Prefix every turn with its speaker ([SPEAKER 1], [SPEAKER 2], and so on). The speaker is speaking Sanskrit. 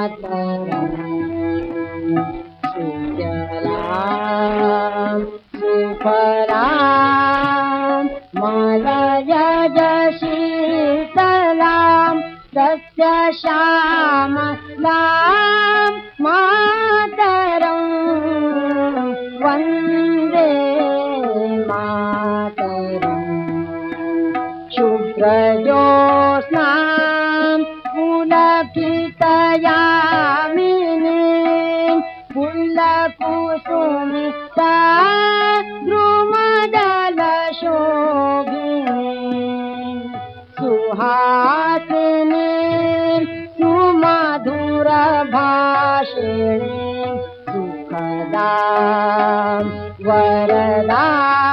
[SPEAKER 1] मातरम् सुजलाम् सुफलाम् मलयज शीतलाम् तस्य श्यामलाम् मातरम् शुभ्रजोत्स्नाम् पुलकितयामिनी पुल्लकुसुमिता द्रुमदलशोभिनी सुहासिनी सुमधुरभाषिणी सुखदाम् वरदाम् मातरम्